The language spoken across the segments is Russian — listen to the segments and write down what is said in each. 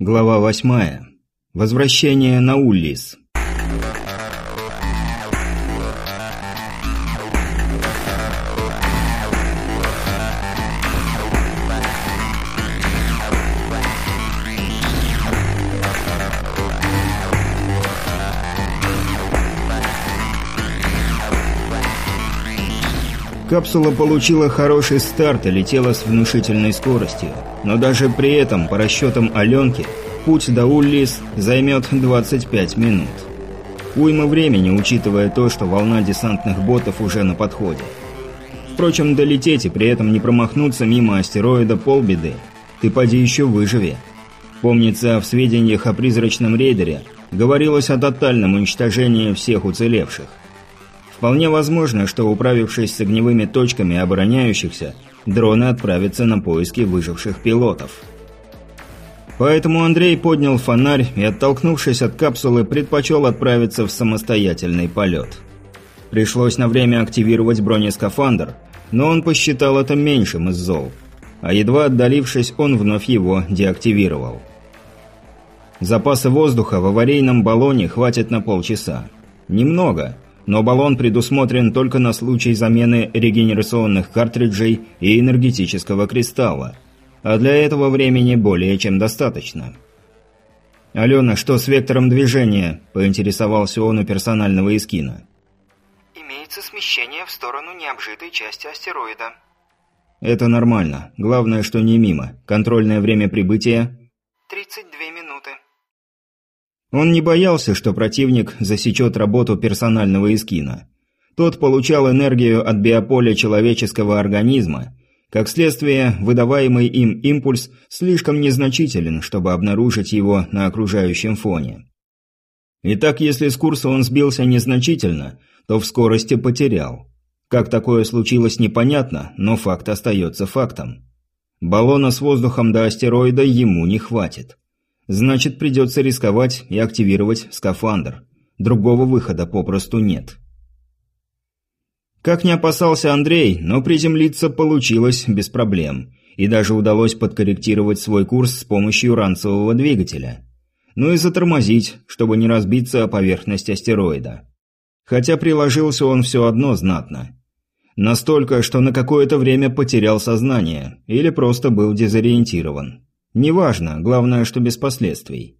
Глава восьмая. Возвращение на Уллис. Капсула получила хороший старт и летела с внушительной скоростью. Но даже при этом, по расчетам Аленки, путь до Уллис займет 25 минут. Уйма времени, учитывая то, что волна десантных ботов уже на подходе. Впрочем, долететь и при этом не промахнуться мимо астероида полбеды. Ты поди еще выживи. Помнится, в сведениях о призрачном рейдере говорилось о тотальном уничтожении всех уцелевших. Вполне возможно, что управившись с огневыми точками обороняющихся, дроны отправятся на поиски выживших пилотов. Поэтому Андрей поднял фонарь и, оттолкнувшись от капсулы, предпочел отправиться в самостоятельный полет. Пришлось на время активировать бронескафандр, но он посчитал это меньшим из зол. А едва отдалившись, он вновь его деактивировал. Запасы воздуха в аварийном баллоне хватит на полчаса. Немного, но баллон предусмотрен только на случай замены регенерационных картриджей и энергетического кристалла, а для этого времени более чем достаточно. «Алена, что с вектором движения?» – поинтересовался он у персонального эскина. «Имеется смещение в сторону необжитой части астероида». «Это нормально. Главное, что не мимо. Контрольное время прибытия?» «32 минуты». Он не боялся, что противник засечет работу персонального эскина. Тот получал энергию от биополя человеческого организма. Как следствие, выдаваемый им импульс слишком незначителен, чтобы обнаружить его на окружающем фоне. Итак, если с курса он сбился незначительно, то в скорости потерял. Как такое случилось, непонятно, но факт остается фактом. Баллона с воздухом до астероида ему не хватит. Значит, придется рисковать и активировать скафандр. Другого выхода попросту нет. Как не опасался Андрей, но приземлиться получилось без проблем. И даже удалось подкорректировать свой курс с помощью ранцевого двигателя. Ну и затормозить, чтобы не разбиться о поверхность астероида. Хотя приложился он все одно знатно. Настолько, что на какое-то время потерял сознание, или просто был дезориентирован. Неважно, главное, что без последствий.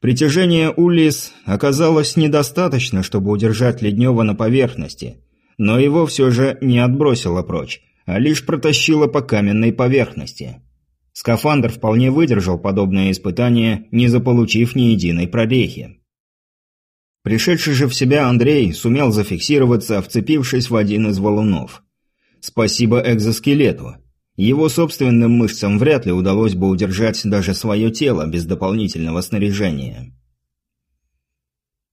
Притяжение Улис оказалось недостаточно, чтобы удержать Леднева на поверхности, но его все же не отбросило прочь, а лишь протащило по каменной поверхности. Скафандр вполне выдержал подобное испытание, не заполучив ни единой прорехи. Пришедший же в себя Андрей сумел зафиксироваться, вцепившись в один из валунов. Спасибо экзоскелету. Его собственным мышцам вряд ли удалось бы удержать даже свое тело без дополнительного снаряжения.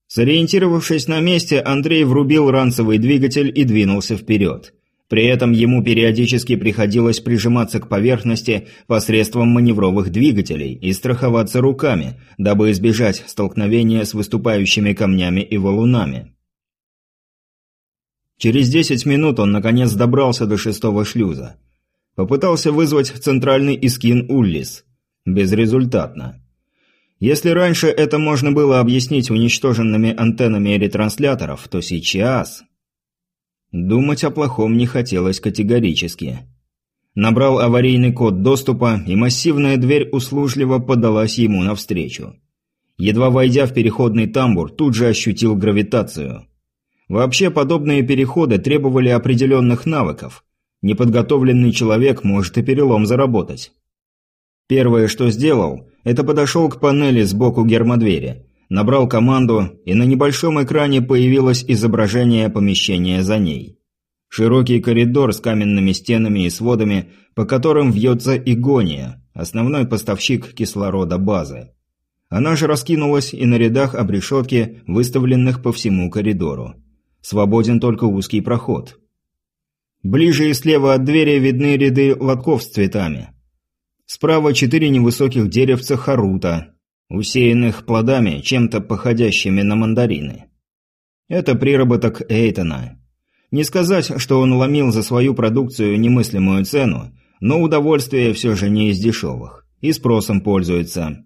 Сориентировавшись на месте, Андрей врубил ранцевый двигатель и двинулся вперед. При этом ему периодически приходилось прижиматься к поверхности посредством маневровых двигателей и страховаться руками, дабы избежать столкновения с выступающими камнями и валунами. Через 10 минут он наконец добрался до шестого шлюза. Попытался вызвать центральный Искин Уллис. Безрезультатно. Если раньше это можно было объяснить уничтоженными антеннами ретрансляторов, то сейчас... Думать о плохом не хотелось категорически. Набрал аварийный код доступа, и массивная дверь услужливо подалась ему навстречу. Едва войдя в переходный тамбур, тут же ощутил гравитацию. Вообще, подобные переходы требовали определенных навыков, Неподготовленный человек может и перелом заработать. Первое, что сделал, это подошел к панели сбоку гермодвери, набрал команду, и на небольшом экране появилось изображение помещения за ней. Широкий коридор с каменными стенами и сводами, по которым вьется Игония, основной поставщик кислорода базы. Она же раскинулась и на рядах обрешетки, выставленных по всему коридору. Свободен только узкий проход. Ближе и слева от двери видны ряды лотков с цветами. Справа четыре невысоких деревца харута, усеянных плодами, чем-то походящими на мандарины. Это приработок Эйтона. Не сказать, что он ломил за свою продукцию немыслимую цену, но удовольствие все же не из дешевых. И спросом пользуется.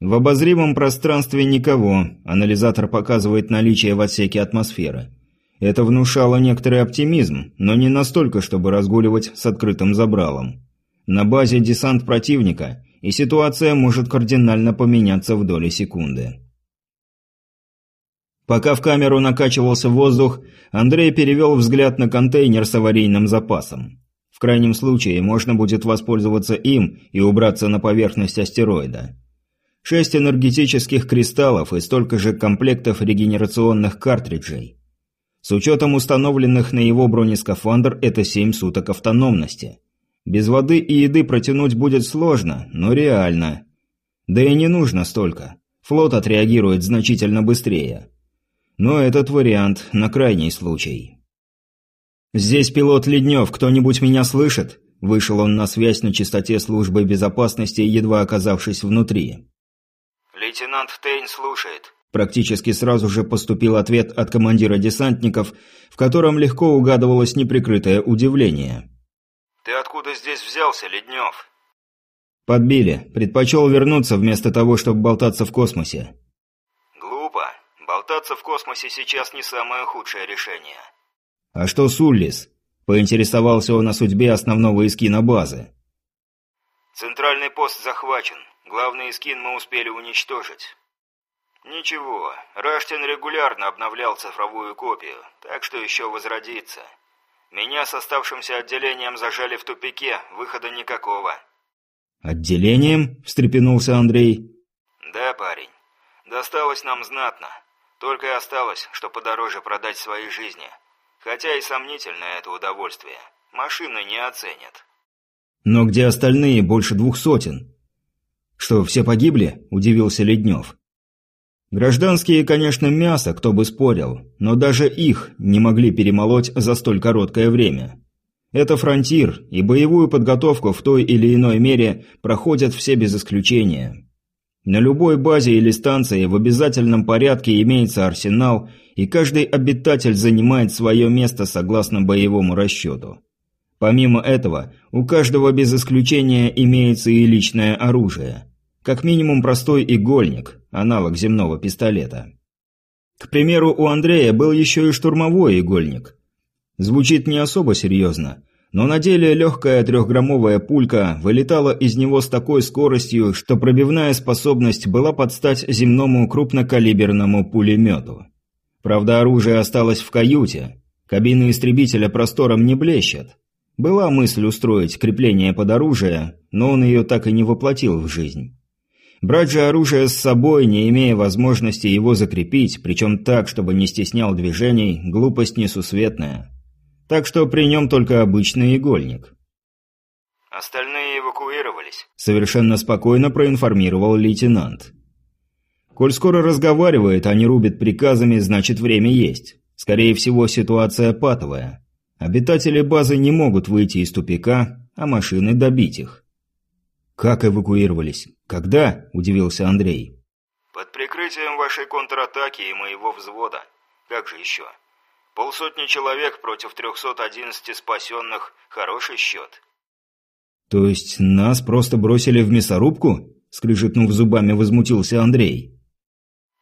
В обозримом пространстве никого, анализатор показывает наличие в отсеке атмосферы. Это внушало некоторый оптимизм, но не настолько, чтобы разгуливать с открытым забралом. На базе десант противника, и ситуация может кардинально поменяться в доли секунды. Пока в камеру накачивался воздух, Андрей перевел взгляд на контейнер с аварийным запасом. В крайнем случае можно будет воспользоваться им и убраться на поверхность астероида. Шесть энергетических кристаллов и столько же комплектов регенерационных картриджей. С учетом установленных на его бронескафандр это семь суток автономности. Без воды и еды протянуть будет сложно, но реально. Да и не нужно столько. Флот отреагирует значительно быстрее. Но этот вариант на крайний случай. «Здесь пилот Леднев, кто-нибудь меня слышит?» Вышел он на связь на частоте службы безопасности, едва оказавшись внутри. «Лейтенант Тейн слушает». Практически сразу же поступил ответ от командира десантников, в котором легко угадывалось неприкрытое удивление. «Ты откуда здесь взялся, Леднев?» «Подбили. Предпочел вернуться вместо того, чтобы болтаться в космосе». «Глупо. Болтаться в космосе сейчас не самое худшее решение». «А что Суллис?» – поинтересовался он о судьбе основного эскина базы. «Центральный пост захвачен. Главный эскин мы успели уничтожить. Ничего, Раштин регулярно обновлял цифровую копию, так что еще возродится. Меня с оставшимся отделением зажали в тупике, выхода никакого. «Отделением?» – встрепенулся Андрей. «Да, парень. Досталось нам знатно. Только и осталось, что подороже продать свои жизни. Хотя и сомнительное это удовольствие. Машины не оценят». «Но где остальные больше двух сотен?» «Что, все погибли?» – удивился Леднев. Гражданские, конечно, мясо, кто бы спорил, но даже их не могли перемолоть за столь короткое время. Это фронтир, и боевую подготовку в той или иной мере проходят все без исключения. На любой базе или станции в обязательном порядке имеется арсенал, и каждый обитатель занимает свое место согласно боевому расчету. Помимо этого, у каждого без исключения имеется и личное оружие. Как минимум простой игольник, аналог земного пистолета. К примеру, у Андрея был еще и штурмовой игольник. Звучит не особо серьезно, но на деле легкая трехграммовая пулька вылетала из него с такой скоростью, что пробивная способность была под стать земному крупнокалиберному пулемету. Правда, оружие осталось в каюте. Кабины истребителя простором не блещет. Была мысль устроить крепление под оружие, но он ее так и не воплотил в жизнь. Брать же оружие с собой, не имея возможности его закрепить, причем так, чтобы не стеснял движений, глупость несусветная. Так что при нем только обычный игольник. «Остальные эвакуировались», — совершенно спокойно проинформировал лейтенант. «Коль скоро разговаривает, а не рубит приказами, значит время есть. Скорее всего, ситуация патовая. Обитатели базы не могут выйти из тупика, а машины добить их. «Как эвакуировались? Когда?» – удивился Андрей. «Под прикрытием вашей контратаки и моего взвода. Как же еще? Полсотни человек против 311 спасенных – хороший счет». «То есть нас просто бросили в мясорубку?» – скрижетнув зубами, возмутился Андрей.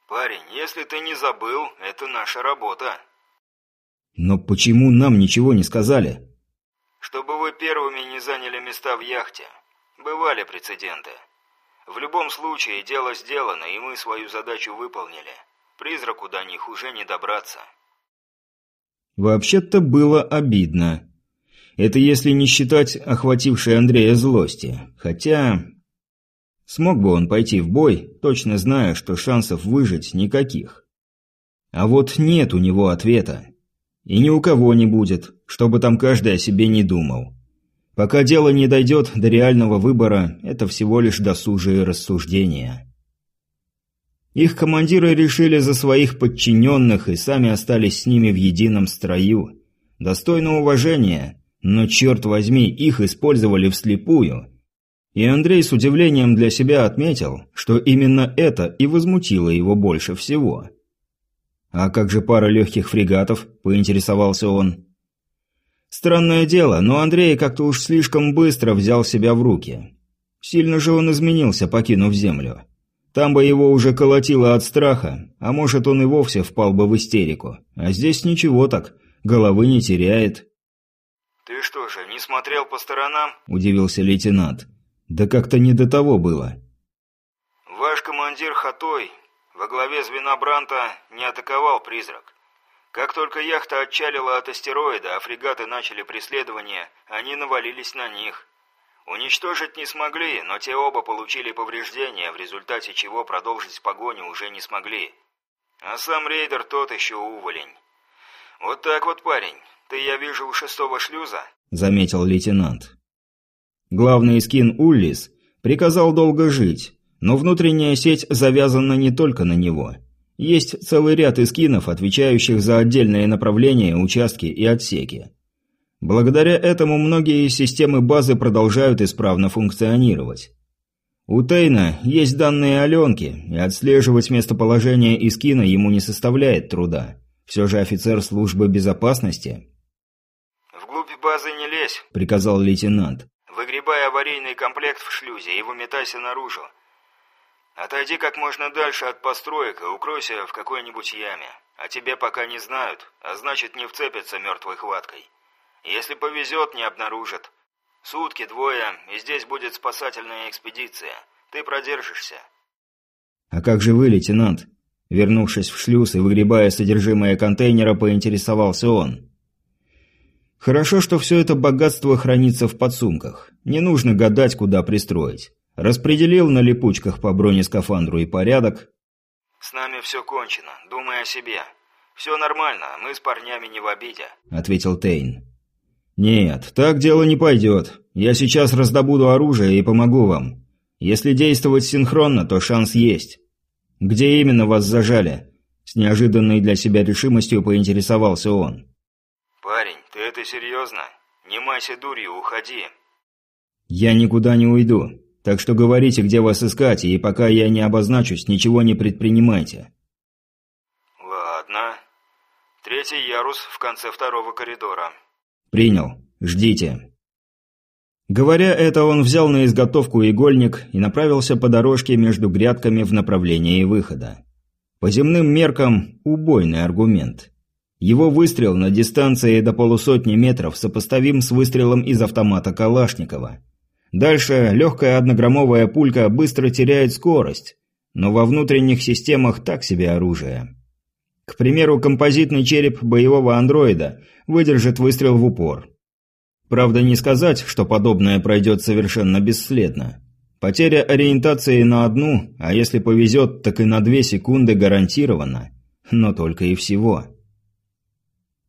«Парень, если ты не забыл, это наша работа». «Но почему нам ничего не сказали?» «Чтобы вы первыми не заняли места в яхте. Бывали прецеденты. В любом случае, дело сделано, и мы свою задачу выполнили. Призраку до них уже не добраться». Вообще-то было обидно. Это если не считать охватившей Андрея злости. Хотя... Смог бы он пойти в бой, точно зная, что шансов выжить никаких. А вот нет у него ответа. И ни у кого не будет, чтобы там каждый о себе не думал. Пока дело не дойдет до реального выбора, это всего лишь досужие рассуждения. Их командиры решили за своих подчиненных и сами остались с ними в едином строю. Достойно уважения, но, черт возьми, их использовали вслепую. И Андрей с удивлением для себя отметил, что именно это и возмутило его больше всего. «А как же пара легких фрегатов?» – поинтересовался он. Странное дело, но Андрей как-то уж слишком быстро взял себя в руки. Сильно же он изменился, покинув землю. Там бы его уже колотило от страха, а может он и вовсе впал бы в истерику. А здесь ничего так, головы не теряет. «Ты что же, не смотрел по сторонам?» – удивился лейтенант. «Да как-то не до того было». «Ваш командир Хатой во главе звена Бранта не атаковал призрак. Как только яхта отчалила от астероида, а фрегаты начали преследование, они навалились на них. Уничтожить не смогли, но те оба получили повреждения, в результате чего продолжить погоню уже не смогли. А сам рейдер тот еще уволень. Вот так вот, парень. Ты, я вижу, у шестого шлюза, заметил лейтенант. Главный скин Уллис приказал долго жить, но внутренняя сеть завязана не только на него. Есть целый ряд эскинов, отвечающих за отдельные направления, участки и отсеки. Благодаря этому многие системы базы продолжают исправно функционировать. У Тейна есть данные Аленки, и отслеживать местоположение Искина ему не составляет труда. Все же офицер службы безопасности. «Вглубь базы не лезь», — приказал лейтенант. «Выгребай аварийный комплект в шлюзе и выметайся наружу. Отойди как можно дальше от построек и укройся в какой-нибудь яме. А тебе пока не знают, а значит не вцепятся мертвой хваткой». Если повезет, не обнаружат. Сутки, двое, и здесь будет спасательная экспедиция. Ты продержишься. А как же вы, лейтенант? Вернувшись в шлюз и выгребая содержимое контейнера, поинтересовался он. Хорошо, что все это богатство хранится в подсумках. Не нужно гадать, куда пристроить. Распределил на липучках по бронескафандру и порядок. «С нами все кончено. Думай о себе. Все нормально, мы с парнями не в обиде», — ответил Тейн. «Нет, так дело не пойдет. Я сейчас раздобуду оружие и помогу вам. Если действовать синхронно, то шанс есть. Где именно вас зажали?» С неожиданной для себя решимостью поинтересовался он. «Парень, ты это серьезно? Не майся дурью, уходи». «Я никуда не уйду. Так что говорите, где вас искать, и пока я не обозначусь, ничего не предпринимайте». «Ладно. Третий ярус в конце второго коридора». «Принял. Ждите». Говоря это, он взял на изготовку игольник и направился по дорожке между грядками в направлении выхода. По земным меркам – убойный аргумент. Его выстрел на дистанции до полусотни метров сопоставим с выстрелом из автомата Калашникова. Дальше легкая однограммовая пулька быстро теряет скорость, но во внутренних системах так себе оружие. К примеру, композитный череп боевого андроида выдержит выстрел в упор. Правда, не сказать, что подобное пройдет совершенно бесследно. Потеря ориентации на одну, а если повезет, так и на две секунды гарантированно. Но только и всего.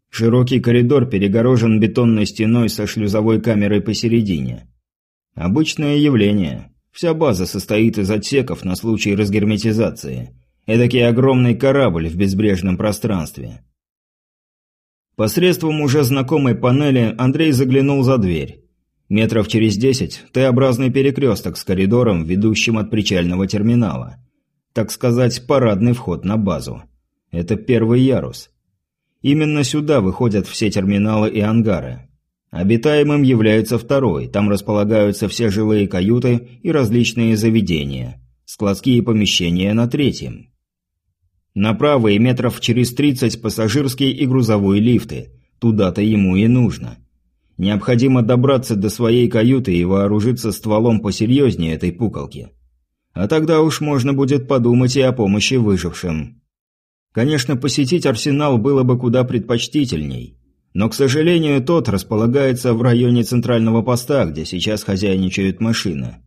Широкий коридор перегорожен бетонной стеной со шлюзовой камерой посередине. Обычное явление. Вся база состоит из отсеков на случай разгерметизации – Эдакий огромный корабль в безбрежном пространстве. Посредством уже знакомой панели Андрей заглянул за дверь. Метров через десять – Т-образный перекресток с коридором, ведущим от причального терминала. Так сказать, парадный вход на базу. Это первый ярус. Именно сюда выходят все терминалы и ангары. Обитаемым является второй, там располагаются все жилые каюты и различные заведения. Складские помещения на третьем. Направо и метров через 30 пассажирские и грузовые лифты. Туда-то ему и нужно. Необходимо добраться до своей каюты и вооружиться стволом посерьезнее этой пуколки. А тогда уж можно будет подумать и о помощи выжившим. Конечно, посетить арсенал было бы куда предпочтительней. Но, к сожалению, тот располагается в районе центрального поста, где сейчас хозяйничают машины.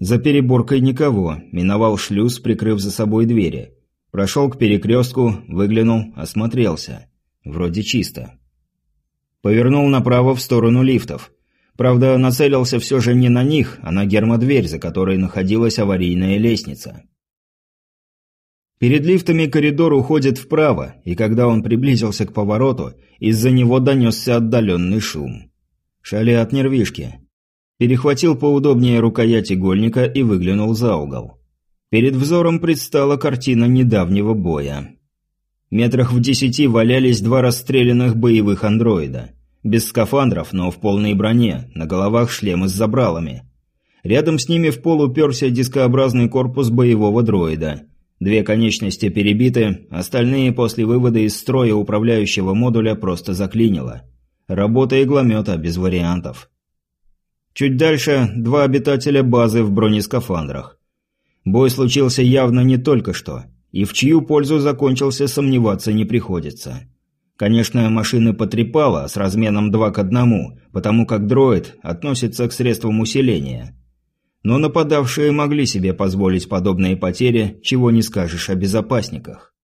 За переборкой никого, миновал шлюз, прикрыв за собой двери. Прошел к перекрестку, выглянул, осмотрелся. Вроде чисто. Повернул направо в сторону лифтов. Правда, нацелился все же не на них, а на гермодверь, за которой находилась аварийная лестница. Перед лифтами коридор уходит вправо, и когда он приблизился к повороту, из-за него донесся отдаленный шум. Шали от нервишки. Перехватил поудобнее рукоять игольника и выглянул за угол. Перед взором предстала картина недавнего боя. Метрах в десяти валялись два расстрелянных боевых андроида. Без скафандров, но в полной броне, на головах шлемы с забралами. Рядом с ними в пол уперся дискообразный корпус боевого дроида. Две конечности перебиты, остальные после вывода из строя управляющего модуля просто заклинило. Работа игломета без вариантов. Чуть дальше два обитателя базы в бронескафандрах. Бой случился явно не только что, и в чью пользу закончился сомневаться не приходится. Конечно, машины потрепало с разменом 2 к 1, потому как дроид относится к средствам усиления. Но нападавшие могли себе позволить подобные потери, чего не скажешь о безопасниках.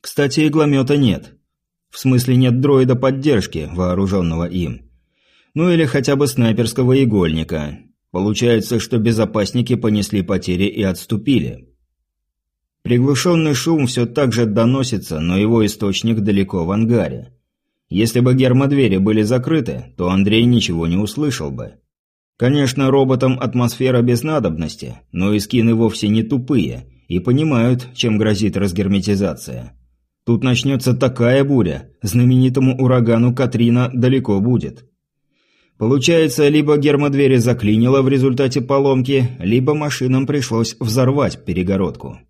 Кстати, игломета нет. В смысле нет дроида поддержки, вооруженного им. Ну или хотя бы снайперского игольника. Получается, что безопасники понесли потери и отступили. Приглушенный шум все так же доносится, но его источник далеко в ангаре. Если бы гермодвери были закрыты, то Андрей ничего не услышал бы. Конечно, роботам атмосфера без надобности, но и скины вовсе не тупые и понимают, чем грозит разгерметизация. Тут начнется такая буря, знаменитому урагану Катрина далеко будет. Получается, либо гермодвери заклинило в результате поломки, либо машинам пришлось взорвать перегородку.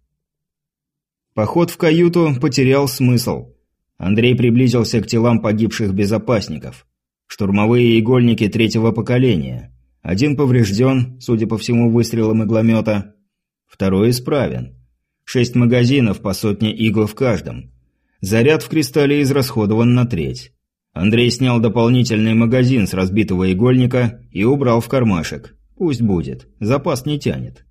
Поход в каюту потерял смысл. Андрей приблизился к телам погибших безопасников. Штурмовые игольники третьего поколения. Один поврежден, судя по всему, выстрелом игломета. Второй исправен. Шесть магазинов по сотне игл в каждом. Заряд в кристалле израсходован на треть. Андрей снял дополнительный магазин с разбитого игольника и убрал в кармашек. Пусть будет, запас не тянет.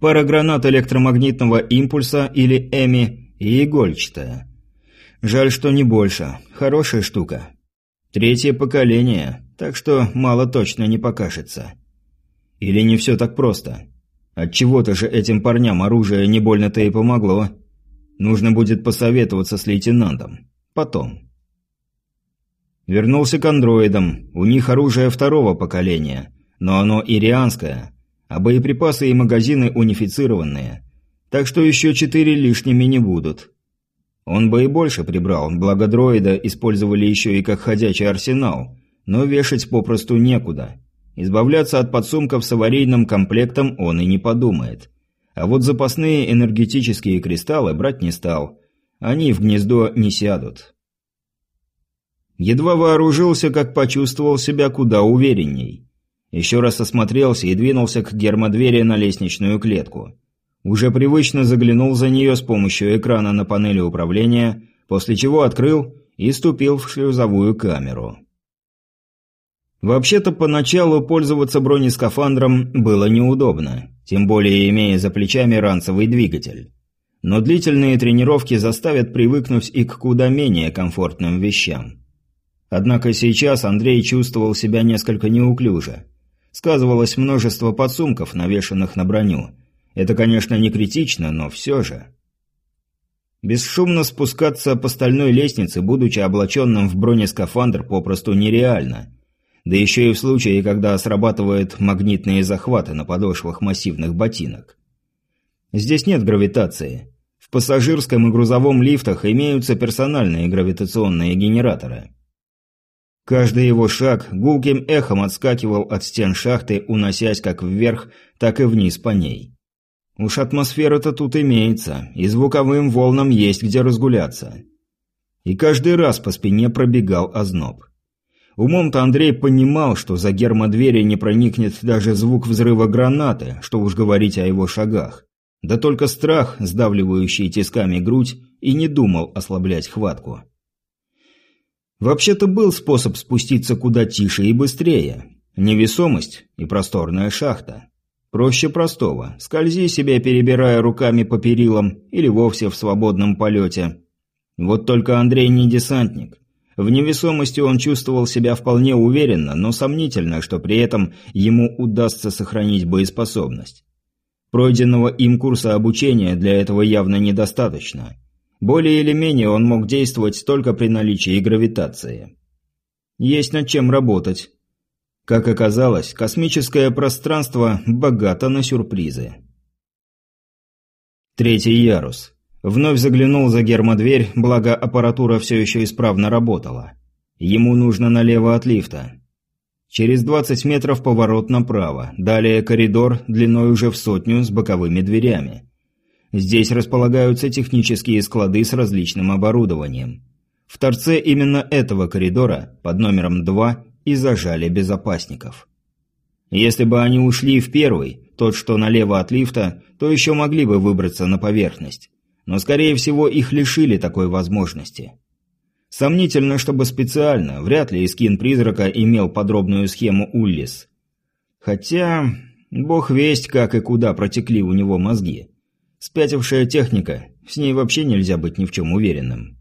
Пара гранат электромагнитного импульса или ЭМИ и игольчатая. Жаль, что не больше. Хорошая штука. Третье поколение, так что мало точно не покажется. Или не все так просто. Отчего-то же этим парням оружие не больно-то и помогло. Нужно будет посоветоваться с лейтенантом. Потом. Вернулся к андроидам. У них оружие второго поколения, но оно ирианское, а боеприпасы и магазины унифицированные. Так что еще четыре лишними не будут. Он бы и больше прибрал, благо дроида использовали еще и как ходячий арсенал, но вешать попросту некуда. Избавляться от подсумков с аварийным комплектом он и не подумает. А вот запасные энергетические кристаллы брать не стал. Они в гнездо не сядут. Едва вооружился, как почувствовал себя куда уверенней. Еще раз осмотрелся и двинулся к гермодвери на лестничную клетку. Уже привычно заглянул за нее с помощью экрана на панели управления, после чего открыл и ступил в шлюзовую камеру. Вообще-то поначалу пользоваться бронескафандром было неудобно, тем более имея за плечами ранцевый двигатель. Но длительные тренировки заставят привыкнуть и к куда менее комфортным вещам. Однако сейчас Андрей чувствовал себя несколько неуклюже – Сказывалось множество подсумков, навешанных на броню. Это, конечно, не критично, но все же. Бесшумно спускаться по стальной лестнице, будучи облаченным в бронескафандр, попросту нереально. Да еще и в случае, когда срабатывают магнитные захваты на подошвах массивных ботинок. Здесь нет гравитации. В пассажирском и грузовом лифтах имеются персональные гравитационные генераторы. Каждый его шаг гулким эхом отскакивал от стен шахты, уносясь как вверх, так и вниз по ней. Уж атмосфера-то тут имеется, и звуковым волнам есть где разгуляться. И каждый раз по спине пробегал озноб. Умом-то Андрей понимал, что за гермодвери не проникнет даже звук взрыва гранаты, что уж говорить о его шагах. Да только страх, сдавливающий тисками грудь, и не думал ослаблять хватку. Вообще-то был способ спуститься куда тише и быстрее. Невесомость и просторная шахта. Проще простого. Скользи себе, перебирая руками по перилам или вовсе в свободном полете. Вот только Андрей не десантник. В невесомости он чувствовал себя вполне уверенно, но сомнительно, что при этом ему удастся сохранить боеспособность. Пройденного им курса обучения для этого явно недостаточно. Более или менее он мог действовать только при наличии гравитации. Есть над чем работать. Как оказалось, космическое пространство богато на сюрпризы. Третий ярус. Вновь заглянул за гермодверь, благо аппаратура все еще исправно работала. Ему нужно налево от лифта. Через 20 метров поворот направо, далее коридор длиной уже в сотню с боковыми дверями. Здесь располагаются технические склады с различным оборудованием. В торце именно этого коридора, под номером 2, и зажали безопасников. Если бы они ушли в первый, тот, что налево от лифта, то еще могли бы выбраться на поверхность. Но, скорее всего, их лишили такой возможности. Сомнительно, чтобы специально, вряд ли Искин Призрака имел подробную схему Уллис. Хотя, бог весть, как и куда протекли у него мозги. Спятившая техника, с ней вообще нельзя быть ни в чем уверенным.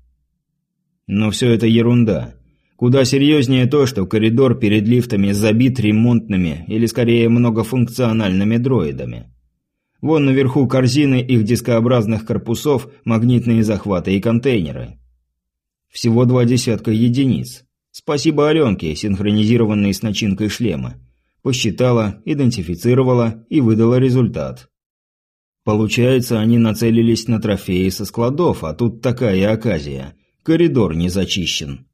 Но все это ерунда. Куда серьезнее то, что коридор перед лифтами забит ремонтными или скорее многофункциональными дроидами. Вон наверху корзины их дискообразных корпусов, магнитные захваты и контейнеры. Всего два десятка единиц. Спасибо Аленке, синхронизированной с начинкой шлема. Посчитала, идентифицировала и выдала результат. Получается, они нацелились на трофеи со складов, а тут такая оказия. Коридор не зачищен.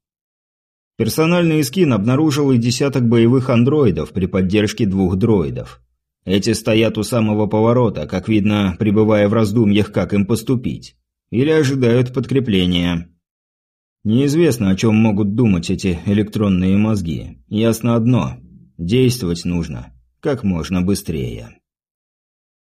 Персональный скин обнаружил и десяток боевых андроидов при поддержке двух дроидов. Эти стоят у самого поворота, как видно, пребывая в раздумьях, как им поступить. Или ожидают подкрепления. Неизвестно, о чем могут думать эти электронные мозги. Ясно одно – действовать нужно как можно быстрее.